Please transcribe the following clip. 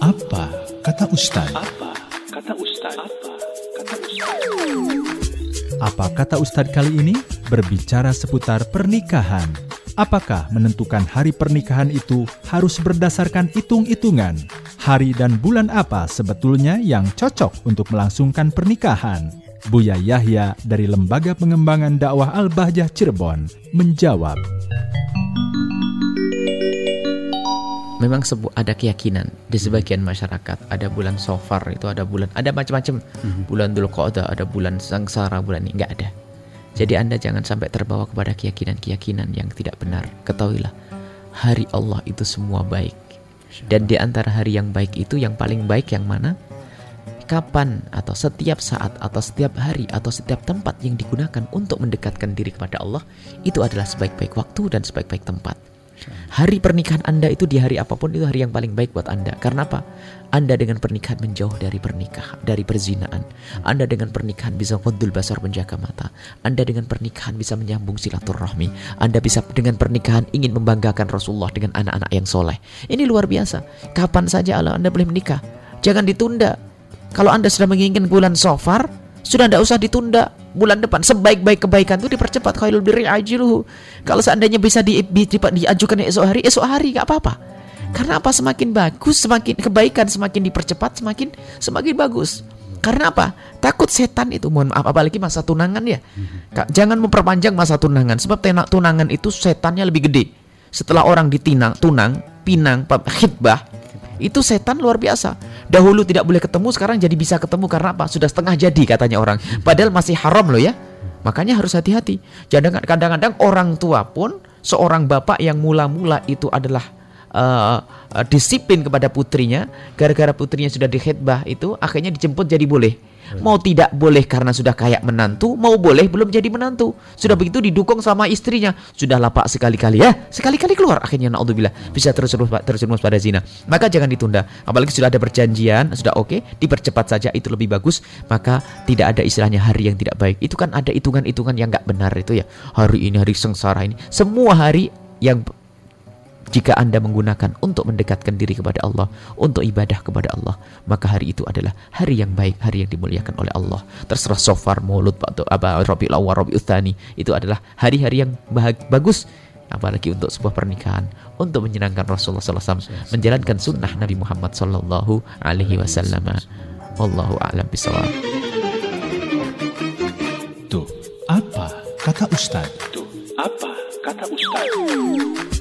Apa kata Ustaz? Apa kata Ustaz? Apa kata Ustaz? Apa kata Ustadz kali ini berbicara seputar pernikahan. Apakah menentukan hari pernikahan itu harus berdasarkan hitung-hitungan? Hari dan bulan apa sebetulnya yang cocok untuk melangsungkan pernikahan? Buya Yahya dari Lembaga Pengembangan Dakwah Al-Bahjah Cirebon menjawab. Memang sebu ada keyakinan di sebagian masyarakat. Ada bulan sofar itu ada bulan ada macam-macam. Bulan dulu ada ada bulan sangsara bulan ini nggak ada. Jadi anda jangan sampai terbawa kepada keyakinan-keyakinan yang tidak benar. Ketahuilah hari Allah itu semua baik. Dan di antara hari yang baik itu yang paling baik yang mana? Kapan atau setiap saat atau setiap hari atau setiap tempat yang digunakan untuk mendekatkan diri kepada Allah itu adalah sebaik-baik waktu dan sebaik-baik tempat Hari pernikahan Anda itu di hari apa pun itu hari yang paling baik buat Anda. Karena apa? Anda dengan pernikahan menjauh dari pernikahan, dari perzinaan. Anda dengan pernikahan bisa kondul basar menjaga mata. Anda dengan pernikahan bisa menyambung silaturahmi. Anda bisa dengan pernikahan ingin membanggakan Rasulullah dengan anak-anak yang soleh. Ini luar biasa. Kapan saja Allah Anda boleh menikah. Jangan ditunda. Kalau Anda sudah menginginkan bulan sofar, sudah tidak usah ditunda bulan depan. Sebaik-baik kebaikan itu dipercepat. Khairul birri ajiluhu. Kalau seandainya bisa di, di, di, diajukan esok hari esok hari nggak apa-apa. Karena apa? Semakin bagus semakin kebaikan semakin dipercepat semakin semakin bagus. Karena apa? Takut setan itu mohon maaf apalagi masa tunangan ya. Jangan memperpanjang masa tunangan. Sebab tunangan itu setannya lebih gede. Setelah orang ditinang tunang pinang khidbah itu setan luar biasa. Dahulu tidak boleh ketemu, sekarang jadi bisa ketemu karena apa? Sudah setengah jadi katanya orang. Padahal masih haram loh ya. Makanya harus hati-hati. Kadang-kadang orang tua pun seorang bapak yang mula-mula itu adalah uh, disiplin kepada putrinya, gara-gara putrinya sudah dikhidbah itu akhirnya dijemput jadi boleh. Mau tidak boleh karena sudah kayak menantu, mau boleh belum jadi menantu. Sudah begitu didukung sama istrinya. Sudah lapak sekali-kali ya, sekali-kali keluar akhirnya naudzubillah bisa terus terus pada zina. Maka jangan ditunda. Apalagi sudah ada perjanjian, sudah oke, okay, dipercepat saja itu lebih bagus. Maka tidak ada istilahnya hari yang tidak baik. Itu kan ada hitungan-hitungan yang nggak benar itu ya. Hari ini hari sengsara ini. Semua hari yang jika Anda menggunakan untuk mendekatkan diri kepada Allah, untuk ibadah kepada Allah, maka hari itu adalah hari yang baik, hari yang dimuliakan oleh Allah. Terserah sofar, maulud, atau apa, Rabiul Awal, Rabiul Uthani, itu adalah hari-hari yang bagus apalagi untuk sebuah pernikahan untuk menyenangkan Rasulullah SAW menjalankan sunnah Nabi Muhammad Sallallahu Alaihi Wasallam. Wallahu a'lam bishawab. Tuh, apa kata Ustaz? Tuh, apa kata Ustaz?